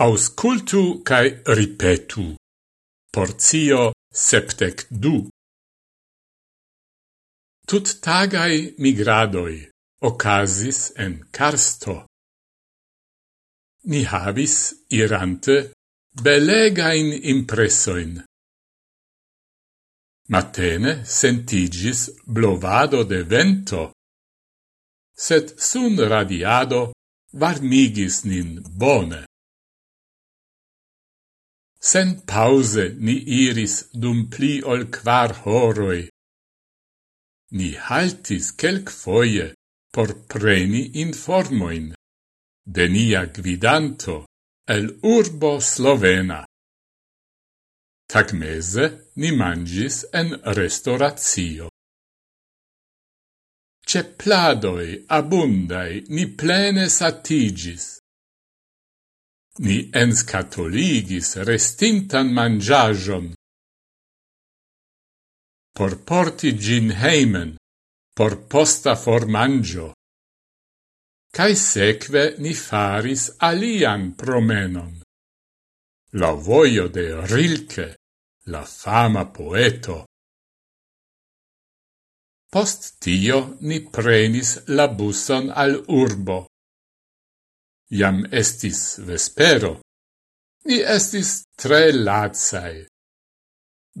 Auscultu cae ripetu. Porzio septec du. Tut tagai migradoi ocasis en Karsto. Ni havis, irante, belegain impressoin. Matene sentigis blovado de vento, sed sun radiado varmigis nin bone. Sen pause ni iris dum pli ol quar horoi. Ni haltis kelk foie por preni informoin de nia gvidanto el urbo Slovena. Tagmese ni mangis en restauratio. Ce pladoi abundai ni plene satigis Ni enscatoligis restintan mangiagion. Por porti gin heimen, por posta formangio. Cai seque ni faris alian promenon. La voio de Rilke, la fama poeto. Post tio ni prenis la buson al urbo. Iam estis vespero. Ni estis tre lazai.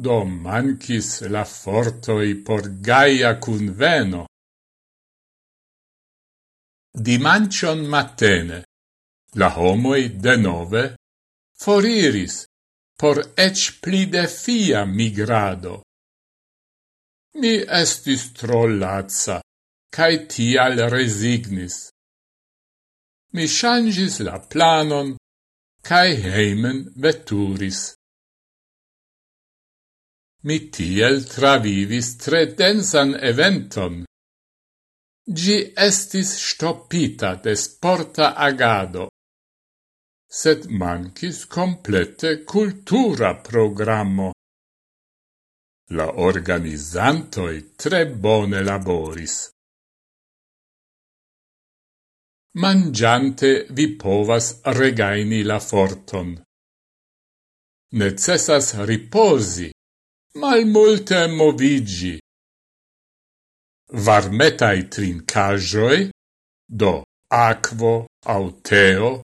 Do mancis la fortoi por gaia cunveno. Dimancion matene, la homoi de nove foriris por ec pli defia migrado. Mi estis tro lazza, cae tial resignis mi changis la planon cae heimen vetturis. Mi tiel travivis tre densan eventon. Gi estis stoppita de sporta agado, sed mancis complete cultura programmo. La organizantoi tre bone laboris mangiante vi povas regaini la forton. Necessas riposi, mal multe movigi. Varmetai trincajoi, do aquo au teo,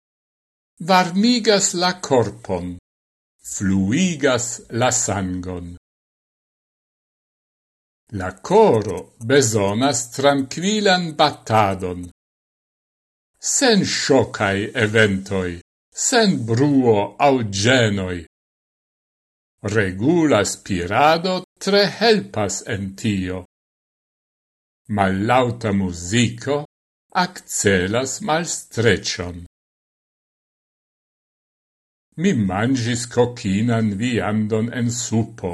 varmigas la corpon, fluigas la sangon. La coro besonas tranquilan battadon sen shocai eventoi, sen bruo au genoi. Regula spirado tre helpas en tio. Mallauta musico accelas malstrecion. Mi mangis cocinan viandon en supo.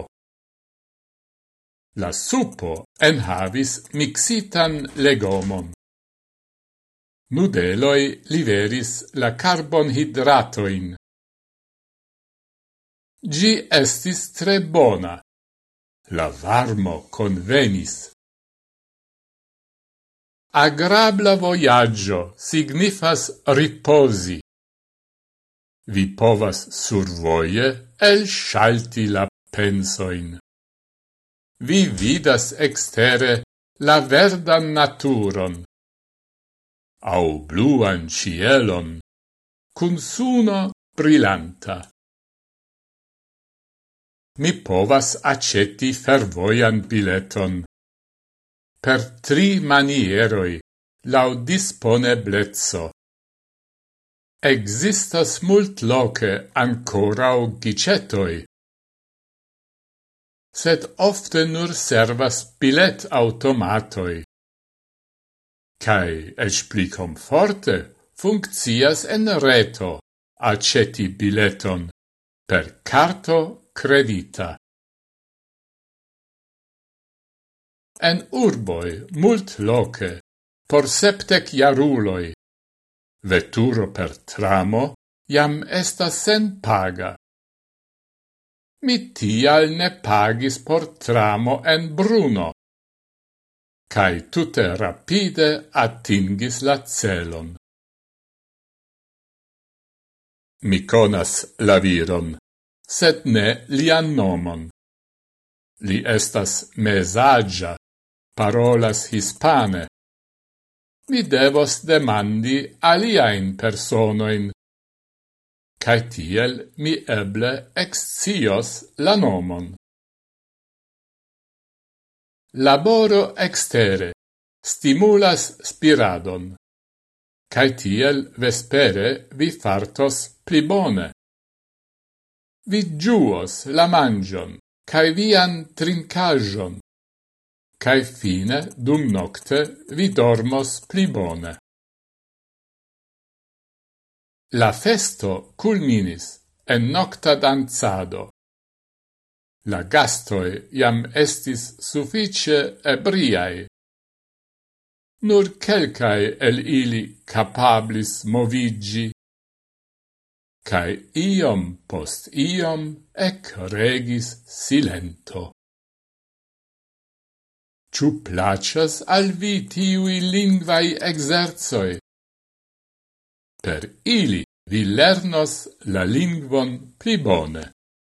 La supo en havis mixitan legomon. Nudeloi liveris la carbonhidratoin. Gi estis tre bona. La varmo convenis. Agrabla voyaggio signifas riposi. Vi povas survoie el shalti la pensoin. Vi vidas extere la verdan naturon au bluan cielon, cun suno brillanta. Mi povas aceti fervoian bileton per tri manieroi lau disponeblezzo. Existas mult loce ancorau gicetoi, sed ofte nur servas bilet automatoi cae ec pli comforte funccias en reto aceti bileton per carto credita. En urboi mult loce, por septec jaruloi, veturo per tramo jam estas sen paga. Mi tial ne pagis por tramo en Bruno, cae tutte rapide attingis la celon. Mi conas la viron, sed ne lian nomon. Li estas mesagia, parolas hispane. Mi devos demandi aliaen personoin, cae tiel mi eble excios la nomon. Laboro extere stimulas spiradon. Cai tiel vespere vi fartos pli bone. Vi giuos la mangion, cae vian trincajon, cae fine dum nocte vi dormos pli bone. La festo culminis en nocta danzado. La gastoi iam estis suffice ebriai Nur quelcae el ili capablis movigi, cae iom post iom ec regis silento. Ciu placas al vi tiui lingvai exerzoi? Per ili vi lernos la lingvon pli bone.